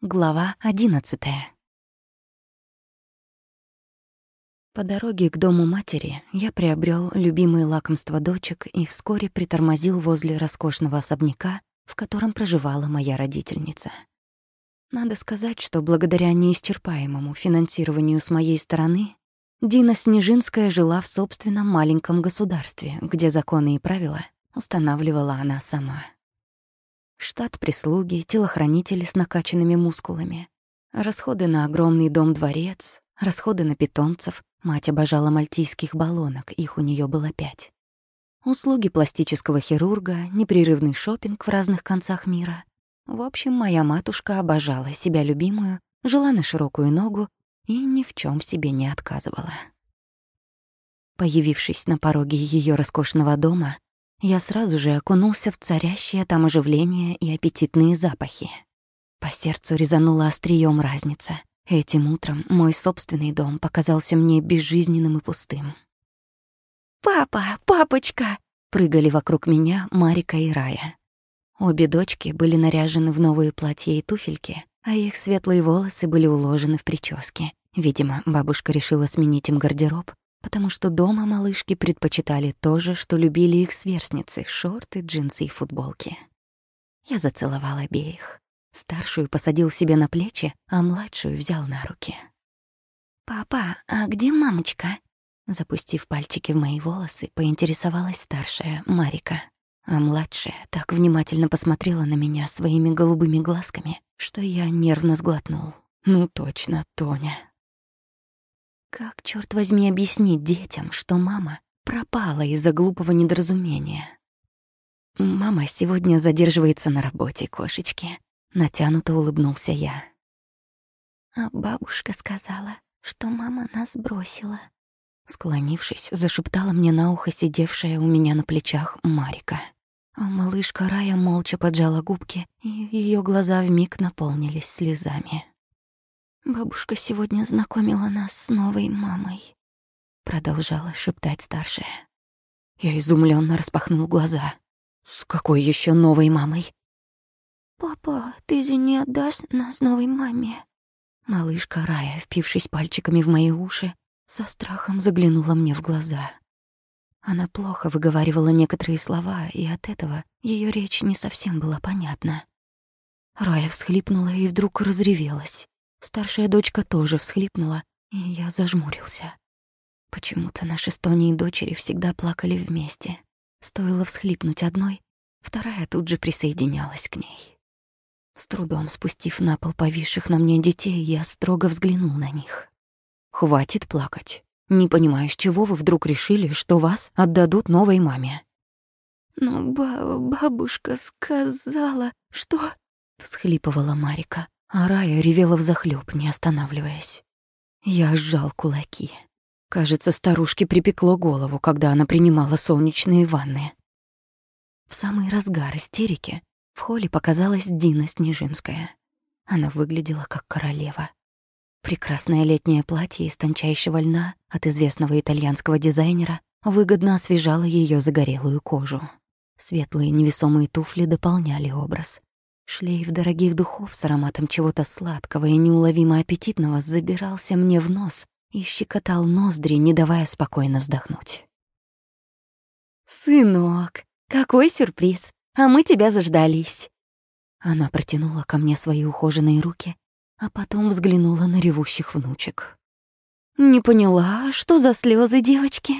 Глава одиннадцатая. По дороге к дому матери я приобрел любимые лакомства дочек и вскоре притормозил возле роскошного особняка, в котором проживала моя родительница. Надо сказать, что благодаря неисчерпаемому финансированию с моей стороны Дина Снежинская жила в собственном маленьком государстве, где законы и правила устанавливала она сама. Штат прислуги, телохранители с накачанными мускулами, расходы на огромный дом-дворец, расходы на питомцев. Мать обожала мальтийских баллонок, их у нее было пять. Услуги пластического хирурга, непрерывный шопинг в разных концах мира. В общем, моя матушка обожала себя любимую, жила на широкую ногу и ни в чем себе не отказывала. Появившись на пороге ее роскошного дома, я сразу же окунулся в царящее там оживление и аппетитные запахи. По сердцу резанула острием разница. Этим утром мой собственный дом показался мне безжизненным и пустым. «Папа! Папочка!» — прыгали вокруг меня Марика и Рая. Обе дочки были наряжены в новые платья и туфельки, а их светлые волосы были уложены в прически. Видимо, бабушка решила сменить им гардероб, потому что дома малышки предпочитали то же, что любили их сверстницы — шорты, джинсы и футболки. Я зацеловал обеих. Старшую посадил себе на плечи, а младшую взял на руки. «Папа, а где мамочка?» Запустив пальчики в мои волосы, поинтересовалась старшая, Марика. А младшая так внимательно посмотрела на меня своими голубыми глазками, что я нервно сглотнул. Ну точно, Тоня. Как, черт возьми, объяснить детям, что мама пропала из-за глупого недоразумения? «Мама сегодня задерживается на работе, кошечки», — натянуто улыбнулся я. «А бабушка сказала, что мама нас бросила». Склонившись, зашептала мне на ухо сидевшая у меня на плечах Марика. А малышка Рая молча поджала губки, и ее глаза вмиг наполнились слезами. Бабушка сегодня знакомила нас с новой мамой, продолжала шептать старшая. Я изумленно распахнул глаза. С какой еще новой мамой? Папа, ты же не отдашь нас новой маме? Малышка Рая, впившись пальчиками в мои уши, со страхом заглянула мне в глаза. Она плохо выговаривала некоторые слова, и от этого ее речь не совсем была понятна. Рая всхлипнула и вдруг разревелась. Старшая дочка тоже всхлипнула, и я зажмурился. Почему-то наши с Тоней дочери всегда плакали вместе. Стоило всхлипнуть одной, вторая тут же присоединялась к ней. С трудом спустив на пол повисших на мне детей, я строго взглянул на них. «Хватит плакать. Не понимаю, с чего вы вдруг решили, что вас отдадут новой маме?» «Но ба бабушка сказала, что...» — всхлипывала Марика а Рая ревела взахлёб, не останавливаясь. Я сжал кулаки. Кажется, старушке припекло голову, когда она принимала солнечные ванны. В самый разгар истерики в холле показалась Дина Снежинская. Она выглядела как королева. Прекрасное летнее платье из тончайшего льна от известного итальянского дизайнера выгодно освежало ее загорелую кожу. Светлые невесомые туфли дополняли образ. Шлейф дорогих духов с ароматом чего-то сладкого и неуловимо аппетитного забирался мне в нос и щекотал ноздри, не давая спокойно вздохнуть. «Сынок, какой сюрприз! А мы тебя заждались!» Она протянула ко мне свои ухоженные руки, а потом взглянула на ревущих внучек. «Не поняла, что за слезы, девочки?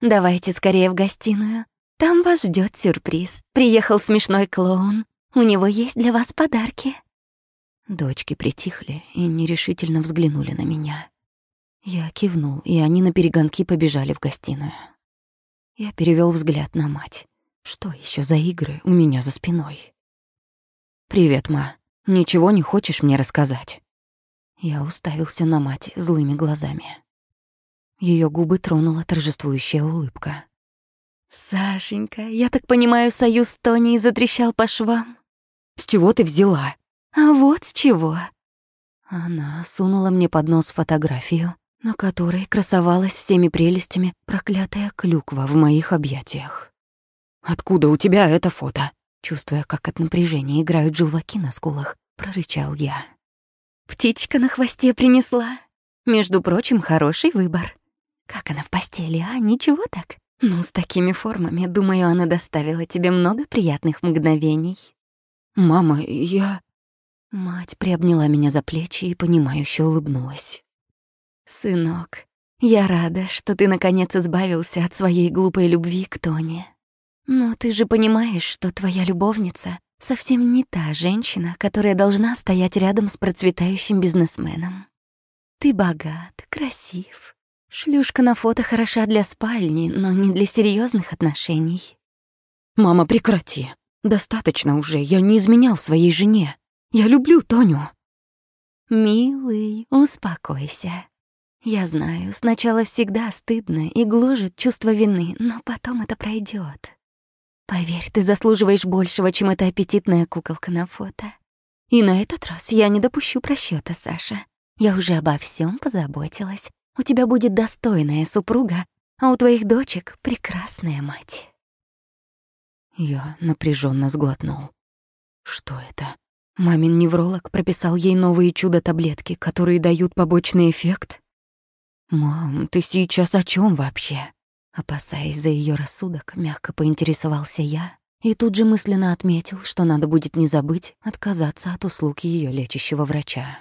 Давайте скорее в гостиную. Там вас ждет сюрприз. Приехал смешной клоун. У него есть для вас подарки». Дочки притихли и нерешительно взглянули на меня. Я кивнул, и они на перегонки побежали в гостиную. Я перевел взгляд на мать. Что еще за игры у меня за спиной? «Привет, ма. Ничего не хочешь мне рассказать?» Я уставился на мать злыми глазами. Ее губы тронула торжествующая улыбка. «Сашенька, я так понимаю, союз Тони затрещал по швам?» С чего ты взяла?» «А вот с чего». Она сунула мне под нос фотографию, на которой красовалась всеми прелестями проклятая клюква в моих объятиях. «Откуда у тебя это фото?» Чувствуя, как от напряжения играют желваки на скулах, прорычал я. птичка на хвосте принесла. Между прочим, хороший выбор. Как она в постели, а? Ничего так? Ну, с такими формами, думаю, она доставила тебе много приятных мгновений. Мама, я... Мать приобняла меня за плечи и понимающе улыбнулась. Сынок, я рада, что ты наконец избавился от своей глупой любви к Тоне. Но ты же понимаешь, что твоя любовница совсем не та женщина, которая должна стоять рядом с процветающим бизнесменом. Ты богат, красив. Шлюшка на фото хороша для спальни, но не для серьезных отношений. Мама, прекрати. Достаточно уже, я не изменял своей жене. Я люблю Тоню. Милый, успокойся. Я знаю, сначала всегда стыдно и гложет чувство вины, но потом это пройдет. Поверь, ты заслуживаешь большего, чем эта аппетитная куколка на фото. И на этот раз я не допущу просчета, Саша. Я уже обо всем позаботилась. У тебя будет достойная супруга, а у твоих дочек прекрасная мать. Я напряженно сглотнул. Что это? Мамин невролог прописал ей новые чудо-таблетки, которые дают побочный эффект? Мам, ты сейчас о чем вообще? Опасаясь за ее рассудок, мягко поинтересовался я и тут же мысленно отметил, что надо будет не забыть отказаться от услуг ее лечащего врача.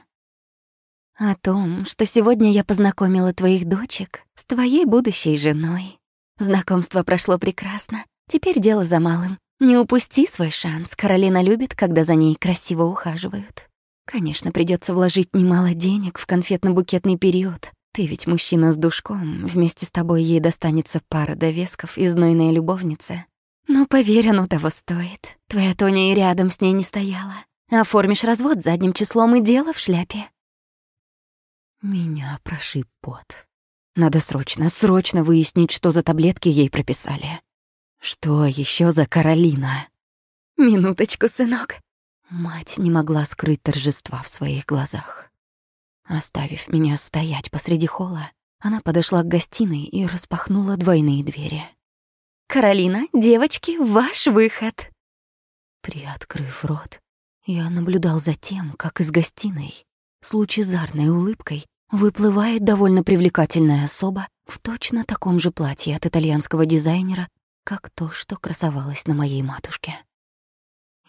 «О том, что сегодня я познакомила твоих дочек с твоей будущей женой. Знакомство прошло прекрасно, теперь дело за малым. Не упусти свой шанс, Каролина любит, когда за ней красиво ухаживают. Конечно, придется вложить немало денег в конфетно-букетный период, ты ведь мужчина с душком, вместе с тобой ей достанется пара довесков и знойная любовница. Но поверь, оно того стоит. Твоя Тоня и рядом с ней не стояла. Оформишь развод задним числом и дело в шляпе. Меня прошиб пот. Надо срочно, срочно выяснить, что за таблетки ей прописали. Что еще за Каролина? Минуточку, сынок. Мать не могла скрыть торжества в своих глазах. Оставив меня стоять посреди холла, она подошла к гостиной и распахнула двойные двери. «Каролина, девочки, ваш выход!» Приоткрыв рот, я наблюдал за тем, как из гостиной с лучезарной улыбкой выплывает довольно привлекательная особа в точно таком же платье от итальянского дизайнера, как то, что красовалось на моей матушке.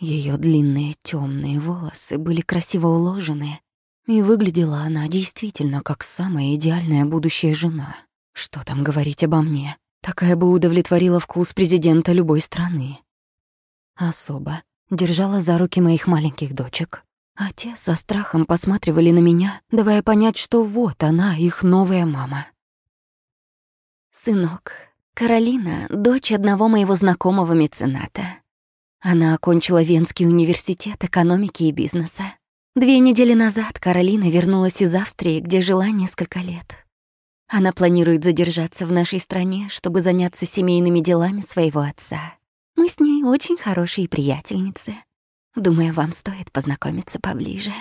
Ее длинные темные волосы были красиво уложены, и выглядела она действительно как самая идеальная будущая жена. Что там говорить обо мне? Такая бы удовлетворила вкус президента любой страны. Особо держала за руки моих маленьких дочек, а те со страхом посматривали на меня, давая понять, что вот она, их новая мама. «Сынок, Каролина — дочь одного моего знакомого мецената. Она окончила Венский университет экономики и бизнеса. Две недели назад Каролина вернулась из Австрии, где жила несколько лет. Она планирует задержаться в нашей стране, чтобы заняться семейными делами своего отца. Мы с ней очень хорошие приятельницы. Думаю, вам стоит познакомиться поближе».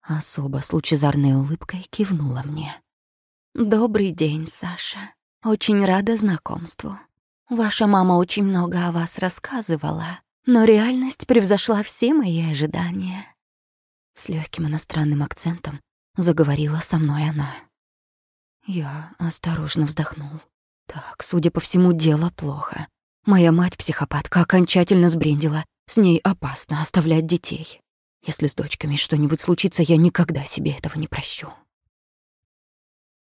Особо с лучезарной улыбкой кивнула мне. «Добрый день, Саша. Очень рада знакомству. Ваша мама очень много о вас рассказывала, но реальность превзошла все мои ожидания. С легким иностранным акцентом заговорила со мной она. Я осторожно вздохнул. Так, судя по всему, дело плохо. Моя мать-психопатка окончательно сбрендила. С ней опасно оставлять детей. Если с дочками что-нибудь случится, я никогда себе этого не прощу.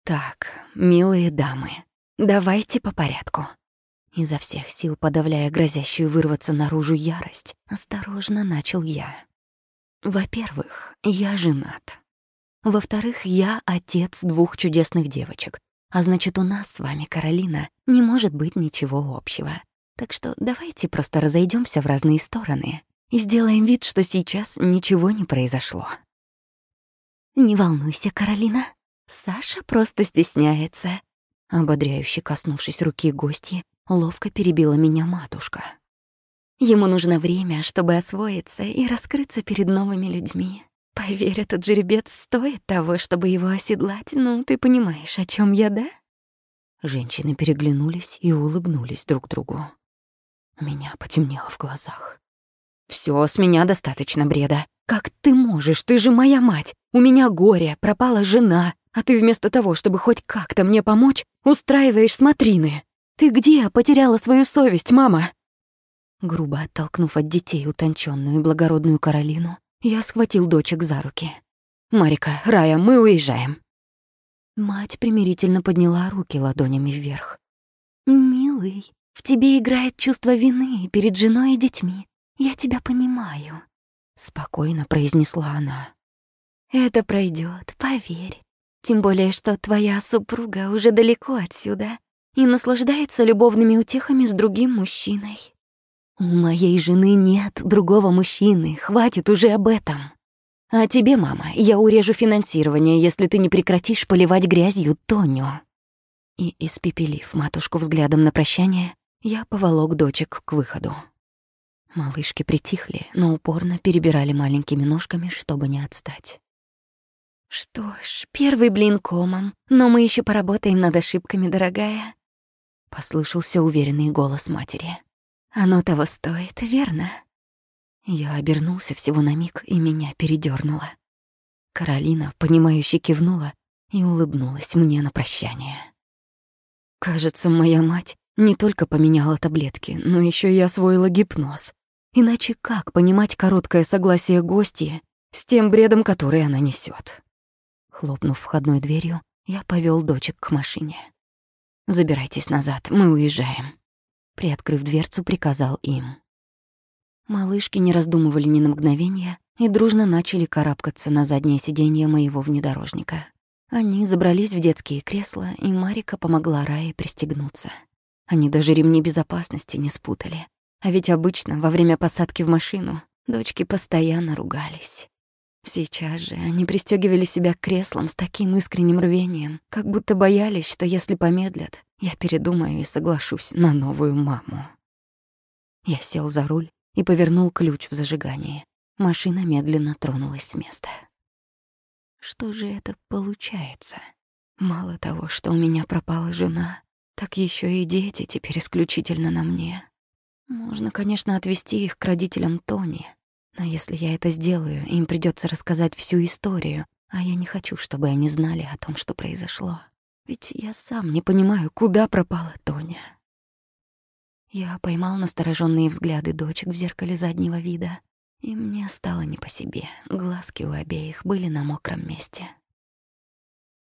Так, милые дамы, давайте по порядку. Изо всех сил подавляя грозящую вырваться наружу ярость, осторожно начал я. Во-первых, я женат. Во-вторых, я отец двух чудесных девочек. А значит, у нас с вами, Каролина, не может быть ничего общего. Так что давайте просто разойдемся в разные стороны и сделаем вид, что сейчас ничего не произошло. «Не волнуйся, Каролина. Саша просто стесняется». Ободряюще коснувшись руки гостьи, ловко перебила меня матушка. Ему нужно время, чтобы освоиться и раскрыться перед новыми людьми. Поверь, этот жеребец стоит того, чтобы его оседлать. Ну, ты понимаешь, о чем я, да? Женщины переглянулись и улыбнулись друг другу. Меня потемнело в глазах. Все, с меня достаточно бреда. Как ты можешь? Ты же моя мать. У меня горе, пропала жена, а ты вместо того, чтобы хоть как-то мне помочь, устраиваешь смотрины. Ты где потеряла свою совесть, мама?» Грубо оттолкнув от детей утонченную и благородную Каролину, я схватил дочек за руки. «Марика, Рая, мы уезжаем». Мать примирительно подняла руки ладонями вверх. «Милый, в тебе играет чувство вины перед женой и детьми. Я тебя понимаю», — спокойно произнесла она. «Это пройдет, поверь. Тем более, что твоя супруга уже далеко отсюда и наслаждается любовными утехами с другим мужчиной. У моей жены нет другого мужчины, хватит уже об этом. А тебе, мама, я урежу финансирование, если ты не прекратишь поливать грязью Тоню». И, испепелив матушку взглядом на прощание, я поволок дочек к выходу. Малышки притихли, но упорно перебирали маленькими ножками, чтобы не отстать. «Что ж, первый блин комом, но мы еще поработаем над ошибками, дорогая», — послышался уверенный голос матери. «Оно того стоит, верно?» Я обернулся всего на миг, и меня передёрнуло. Каролина, понимающе кивнула и улыбнулась мне на прощание. Кажется, моя мать не только поменяла таблетки, но еще и освоила гипноз. Иначе как понимать короткое согласие гостья с тем бредом, который она несет? Хлопнув входной дверью, я повел дочек к машине. «Забирайтесь назад, мы уезжаем», — приоткрыв дверцу, приказал им. Малышки не раздумывали ни на мгновение и дружно начали карабкаться на заднее сиденье моего внедорожника. Они забрались в детские кресла, и Марика помогла Рае пристегнуться. Они даже ремни безопасности не спутали. А ведь обычно во время посадки в машину дочки постоянно ругались. Сейчас же они пристегивали себя к креслам с таким искренним рвением, как будто боялись, что если помедлят, я передумаю и соглашусь на новую маму. Я сел за руль и повернул ключ в зажигании. Машина медленно тронулась с места. Что же это получается? Мало того, что у меня пропала жена, так еще и дети теперь исключительно на мне. Можно, конечно, отвезти их к родителям Тони, но если я это сделаю, им придется рассказать всю историю, а я не хочу, чтобы они знали о том, что произошло. Ведь я сам не понимаю, куда пропала Тоня. Я поймал настороженные взгляды дочек в зеркале заднего вида, и мне стало не по себе. Глазки у обеих были на мокром месте.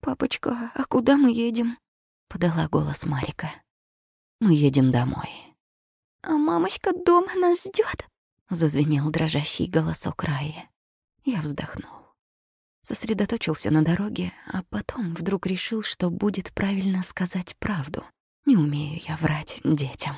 «Папочка, а куда мы едем?» — подала голос Марика. «Мы едем домой». «А мамочка дома нас ждет? Зазвенел дрожащий голосок Раи. Я вздохнул. Сосредоточился на дороге, а потом вдруг решил, что будет правильно сказать правду. Не умею я врать детям.